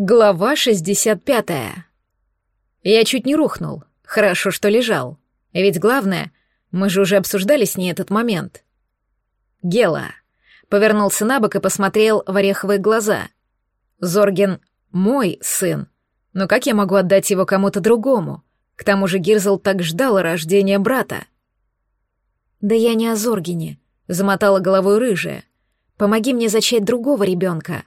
Глава 65. Я чуть не рухнул. Хорошо, что лежал. Ведь главное, мы же уже обсуждали с ней этот момент. Гела. Повернулся на бок и посмотрел в ореховые глаза. Зорген — мой сын. Но как я могу отдать его кому-то другому? К тому же Гирзл так ждал рождения брата. «Да я не о Зоргене», — замотала головой рыжая. «Помоги мне зачать другого ребенка».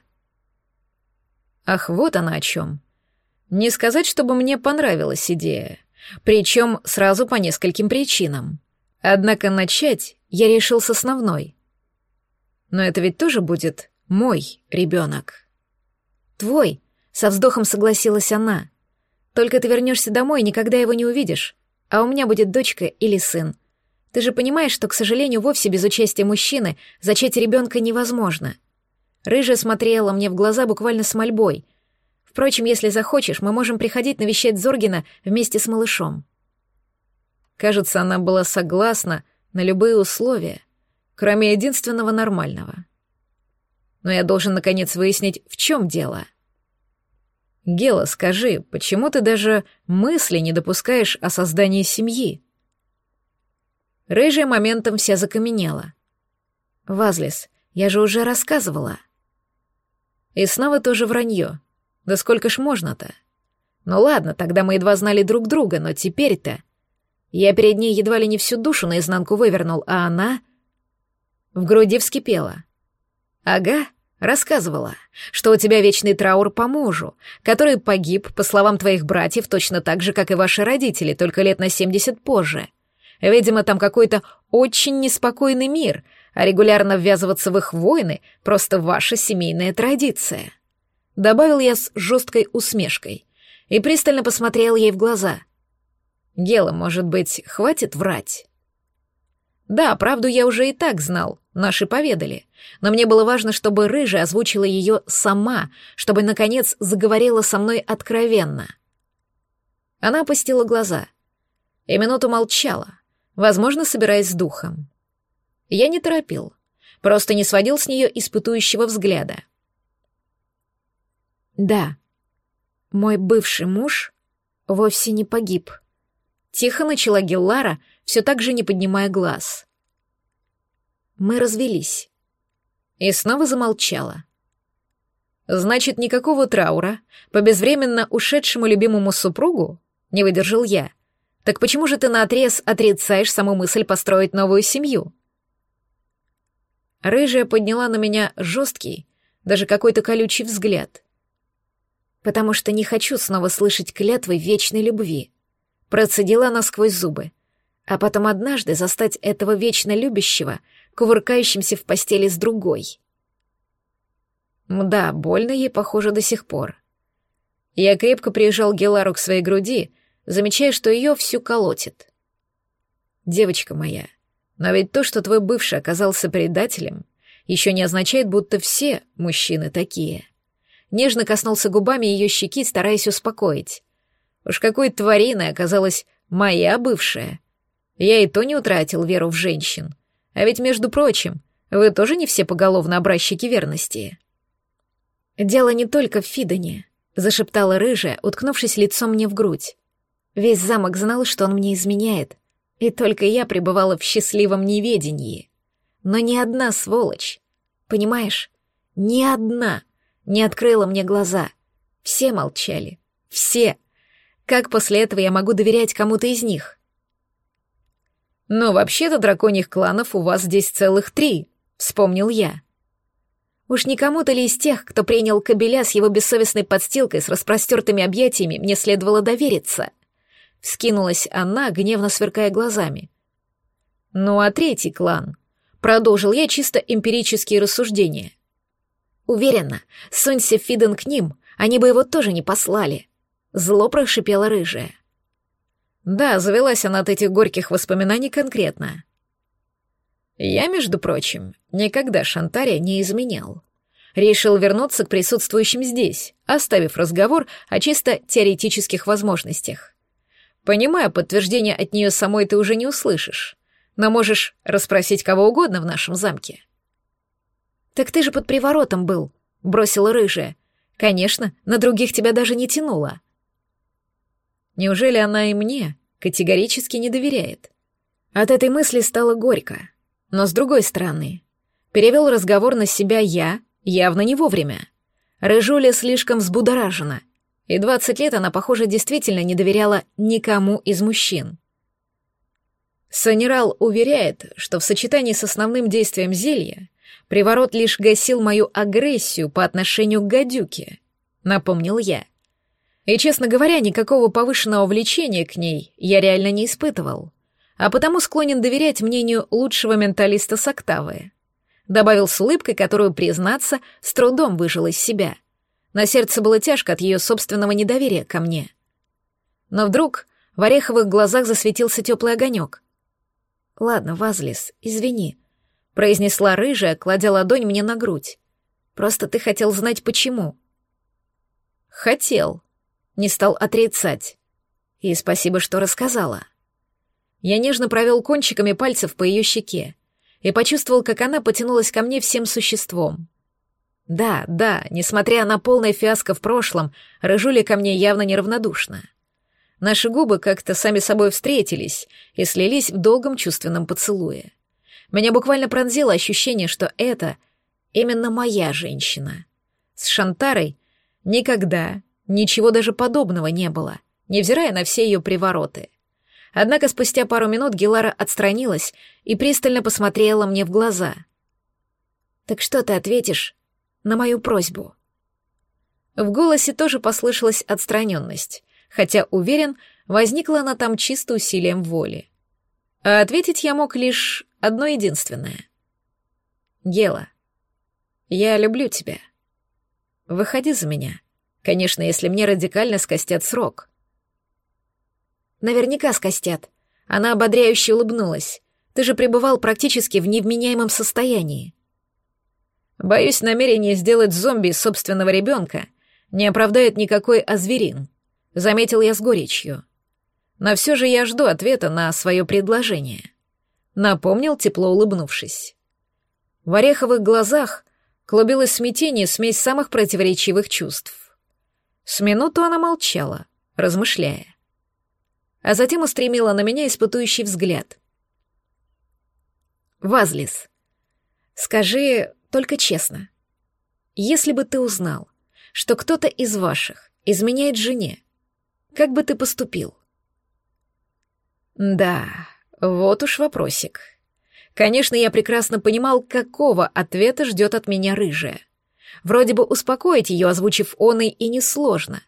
Ах, вот она о чем. Не сказать, чтобы мне понравилась идея. Причем сразу по нескольким причинам. Однако начать я решил с основной. Но это ведь тоже будет мой ребенок. Твой, со вздохом согласилась она. Только ты вернешься домой и никогда его не увидишь, а у меня будет дочка или сын. Ты же понимаешь, что, к сожалению, вовсе без участия мужчины зачать ребенка невозможно. Рыжая смотрела мне в глаза буквально с мольбой. Впрочем, если захочешь, мы можем приходить навещать Зоргина вместе с малышом. Кажется, она была согласна на любые условия, кроме единственного нормального. Но я должен наконец выяснить, в чем дело. Гела, скажи, почему ты даже мысли не допускаешь о создании семьи? Рыжая моментом вся закаменела. Вазлис, я же уже рассказывала. И снова тоже вранье. Да сколько ж можно-то? Ну ладно, тогда мы едва знали друг друга, но теперь-то... Я перед ней едва ли не всю душу наизнанку вывернул, а она... В груди вскипела. Ага, рассказывала, что у тебя вечный траур по мужу, который погиб, по словам твоих братьев, точно так же, как и ваши родители, только лет на семьдесят позже. Видимо, там какой-то очень неспокойный мир — а регулярно ввязываться в их войны — просто ваша семейная традиция. Добавил я с жесткой усмешкой и пристально посмотрел ей в глаза. Гела, может быть, хватит врать? Да, правду я уже и так знал, наши поведали, но мне было важно, чтобы Рыжая озвучила ее сама, чтобы, наконец, заговорила со мной откровенно. Она опустила глаза и минуту молчала, возможно, собираясь с духом. Я не торопил, просто не сводил с нее испытующего взгляда. Да, мой бывший муж вовсе не погиб. Тихо начала Геллара, все так же не поднимая глаз. Мы развелись. И снова замолчала. Значит, никакого траура по безвременно ушедшему любимому супругу? Не выдержал я. Так почему же ты наотрез отрицаешь саму мысль построить новую семью? Рыжая подняла на меня жесткий, даже какой-то колючий взгляд. «Потому что не хочу снова слышать клятвы вечной любви», процедила она сквозь зубы, а потом однажды застать этого вечно любящего, кувыркающимся в постели с другой. Да, больно ей, похоже, до сих пор. Я крепко прижал Гелару к своей груди, замечая, что ее всю колотит. «Девочка моя», но ведь то, что твой бывший оказался предателем, еще не означает, будто все мужчины такие. Нежно коснулся губами ее щеки, стараясь успокоить. Уж какой твариной оказалась моя бывшая. Я и то не утратил веру в женщин. А ведь, между прочим, вы тоже не все поголовно образчики верности. «Дело не только в Фидоне», — зашептала рыжая, уткнувшись лицом мне в грудь. Весь замок знал, что он мне изменяет, и только я пребывала в счастливом неведении. Но ни одна сволочь, понимаешь, ни одна не открыла мне глаза. Все молчали. Все. Как после этого я могу доверять кому-то из них? Но вообще-то драконьих кланов у вас здесь целых три, вспомнил я. Уж не кому-то ли из тех, кто принял кобеля с его бессовестной подстилкой с распростертыми объятиями, мне следовало довериться — Вскинулась она, гневно сверкая глазами. «Ну а третий клан?» Продолжил я чисто эмпирические рассуждения. «Уверена, сунься Фиден к ним, они бы его тоже не послали». Зло прошипела рыжая. Да, завелась она от этих горьких воспоминаний конкретно. Я, между прочим, никогда Шантаря не изменял. Решил вернуться к присутствующим здесь, оставив разговор о чисто теоретических возможностях. Понимаю, подтверждение от нее самой ты уже не услышишь, но можешь расспросить кого угодно в нашем замке. Так ты же под приворотом был, бросила рыжая. Конечно, на других тебя даже не тянуло. Неужели она и мне категорически не доверяет? От этой мысли стало горько. Но с другой стороны, перевел разговор на себя я, явно не вовремя. Рыжуля слишком взбудоражена, и двадцать лет она, похоже, действительно не доверяла никому из мужчин. Санерал уверяет, что в сочетании с основным действием зелья приворот лишь гасил мою агрессию по отношению к гадюке, напомнил я. И, честно говоря, никакого повышенного влечения к ней я реально не испытывал, а потому склонен доверять мнению лучшего менталиста с октавы. Добавил с улыбкой, которую, признаться, с трудом выжил из себя. На сердце было тяжко от ее собственного недоверия ко мне. Но вдруг в ореховых глазах засветился теплый огонек. «Ладно, Вазлис, извини», — произнесла рыжая, кладя ладонь мне на грудь. «Просто ты хотел знать, почему». «Хотел», не стал отрицать. И спасибо, что рассказала. Я нежно провел кончиками пальцев по ее щеке и почувствовал, как она потянулась ко мне всем существом. Да, да, несмотря на полное фиаско в прошлом, Рыжуля ко мне явно неравнодушна. Наши губы как-то сами собой встретились и слились в долгом чувственном поцелуе. Меня буквально пронзило ощущение, что это именно моя женщина. С Шантарой никогда Ничего даже подобного не было, невзирая на все ее привороты. Однако спустя пару минут Гелара отстранилась и пристально посмотрела мне в глаза. «Так что ты ответишь на мою просьбу?» В голосе тоже послышалась отстраненность, хотя, уверен, возникла она там чисто усилием воли. А ответить я мог лишь одно единственное. «Гела, я люблю тебя. Выходи за меня». Конечно, если мне радикально скостят срок. Наверняка скостят. Она ободряюще улыбнулась. Ты же пребывал практически в невменяемом состоянии. Боюсь, намерение сделать зомби из собственного ребенка не оправдает никакой озверин, заметил я с горечью. Но все же я жду ответа на свое предложение. Напомнил, тепло улыбнувшись. В ореховых глазах клубилось смятение, смесь самых противоречивых чувств. С минуту она молчала, размышляя. А затем устремила на меня испытующий взгляд. «Вазлис, скажи только честно, если бы ты узнал, что кто-то из ваших изменяет жене, как бы ты поступил?» «Да, вот уж вопросик. Конечно, я прекрасно понимал, какого ответа ждет от меня рыжая. Вроде бы успокоить ее, озвучив он и несложно.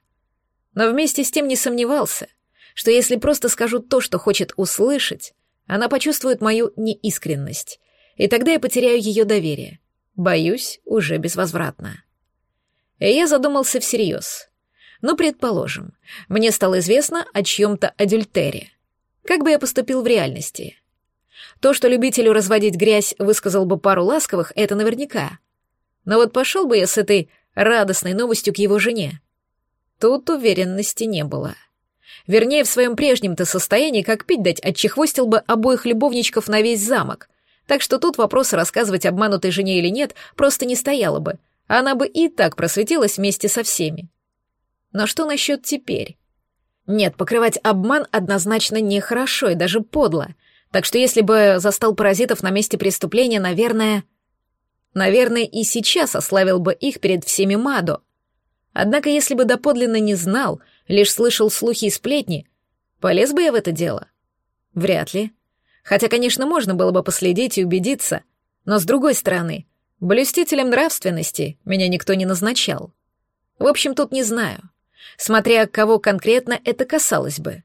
Но вместе с тем не сомневался, что если просто скажу то, что хочет услышать, она почувствует мою неискренность, и тогда я потеряю ее доверие. Боюсь, уже безвозвратно. И я задумался всерьез. Ну, предположим, мне стало известно о чьем-то адюльтере. Как бы я поступил в реальности? То, что любителю разводить грязь высказал бы пару ласковых, это наверняка. Но вот пошел бы я с этой радостной новостью к его жене. Тут уверенности не было. Вернее, в своем прежнем-то состоянии, как пить дать, отчехвостил бы обоих любовничков на весь замок. Так что тут вопрос рассказывать обманутой жене или нет просто не стояло бы. Она бы и так просветилась вместе со всеми. Но что насчет теперь? Нет, покрывать обман однозначно нехорошо и даже подло. Так что если бы застал паразитов на месте преступления, наверное... Наверное, и сейчас ославил бы их перед всеми Мадо. Однако, если бы доподлинно не знал, лишь слышал слухи и сплетни, полез бы я в это дело? Вряд ли. Хотя, конечно, можно было бы последить и убедиться, но, с другой стороны, блюстителем нравственности меня никто не назначал. В общем, тут не знаю, смотря кого конкретно это касалось бы.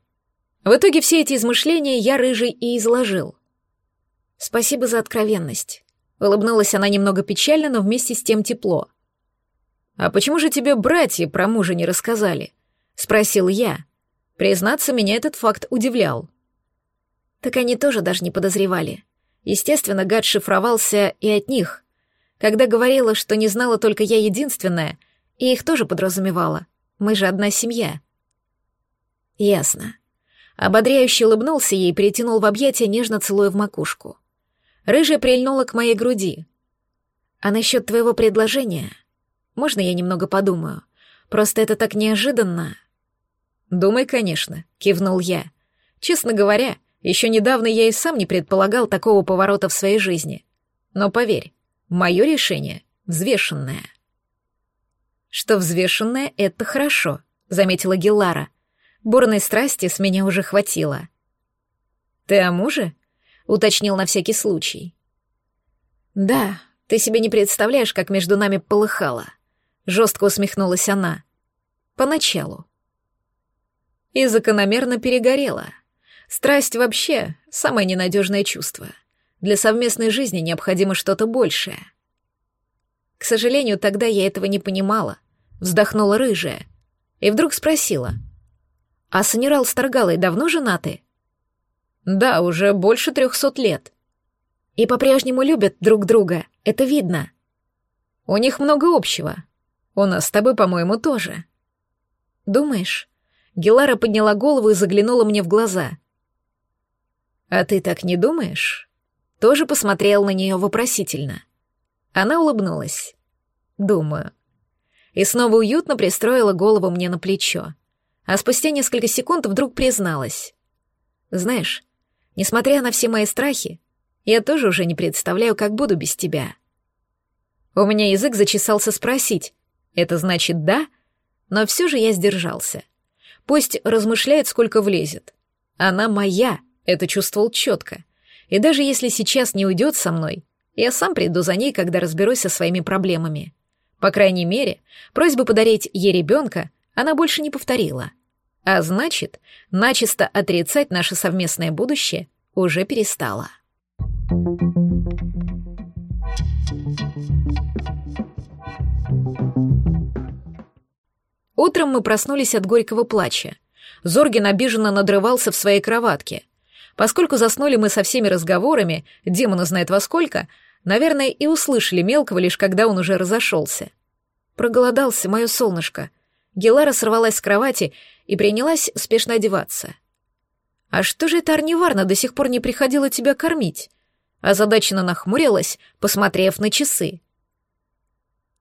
В итоге все эти измышления я рыжий и изложил. Спасибо за откровенность. Улыбнулась она немного печально, но вместе с тем тепло. «А почему же тебе братья про мужа не рассказали?» — спросил я. Признаться, меня этот факт удивлял. Так они тоже даже не подозревали. Естественно, гад шифровался и от них. Когда говорила, что не знала только я единственная, и их тоже подразумевала. Мы же одна семья. Ясно. Ободряюще улыбнулся ей и перетянул в объятия, нежно целуя в макушку. Рыжая прильнула к моей груди. «А насчет твоего предложения? Можно я немного подумаю? Просто это так неожиданно. Думай, конечно, кивнул я. Честно говоря, еще недавно я и сам не предполагал такого поворота в своей жизни. Но поверь, мое решение взвешенное. Что взвешенное — это хорошо, заметила Геллара. Бурной страсти с меня уже хватило. Ты о муже? уточнил на всякий случай. Да, ты себе не представляешь, как между нами полыхало. Жестко усмехнулась она. Поначалу. И закономерно перегорела. Страсть вообще — самое ненадежное чувство. Для совместной жизни необходимо что-то большее. К сожалению, тогда я этого не понимала. Вздохнула рыжая. И вдруг спросила. «А с Таргалой давно женаты?» «Да, уже больше трехсот лет», и по-прежнему любят друг друга, это видно. У них много общего. У нас с тобой, по-моему, тоже. Думаешь? Гелара подняла голову и заглянула мне в глаза. А ты так не думаешь? Тоже посмотрел на нее вопросительно. Она улыбнулась. Думаю. И снова уютно пристроила голову мне на плечо. А спустя несколько секунд вдруг призналась. Знаешь, несмотря на все мои страхи, я тоже уже не представляю, как буду без тебя. У меня язык зачесался спросить, это значит «да», но все же я сдержался. Пусть размышляет, сколько влезет. Она моя, это чувствовал четко. И даже если сейчас не уйдет со мной, я сам приду за ней, когда разберусь со своими проблемами. По крайней мере, просьбу подарить ей ребенка она больше не повторила. А значит, начисто отрицать наше совместное будущее уже перестала. Утром мы проснулись от горького плача. Зоргин обиженно надрывался в своей кроватке. Поскольку заснули мы со всеми разговорами, демона знает во сколько, наверное, и услышали мелкого лишь когда он уже разошелся. Проголодался мое солнышко. Гелара сорвалась с кровати и принялась спешно одеваться. «А что же это Арниварна до сих пор не приходила тебя кормить?» озадаченно нахмурилась, посмотрев на часы.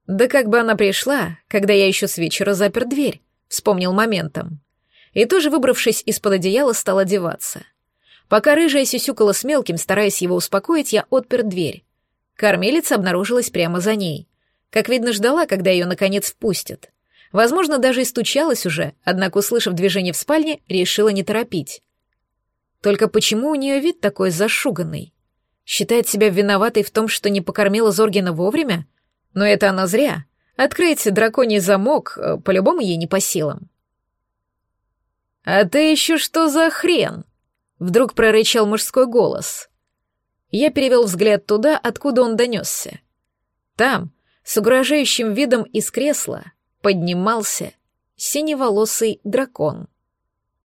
Да как бы она пришла, когда я еще с вечера запер дверь, вспомнил моментом. И тоже, выбравшись из-под одеяла, стал одеваться. Пока рыжая сюсюкала с мелким, стараясь его успокоить, я отпер дверь. Кормилица обнаружилась прямо за ней. Как видно, ждала, когда ее наконец впустят. Возможно, даже и стучалась уже, однако, услышав движение в спальне, решила не торопить. Только почему у нее вид такой зашуганный? Считает себя виноватой в том, что не покормила Зоргина вовремя? Но это она зря. Открыть драконий замок э, по-любому ей не по силам. «А ты еще что за хрен?» Вдруг прорычал мужской голос. Я перевел взгляд туда, откуда он донесся. Там, с угрожающим видом из кресла, поднимался синеволосый дракон.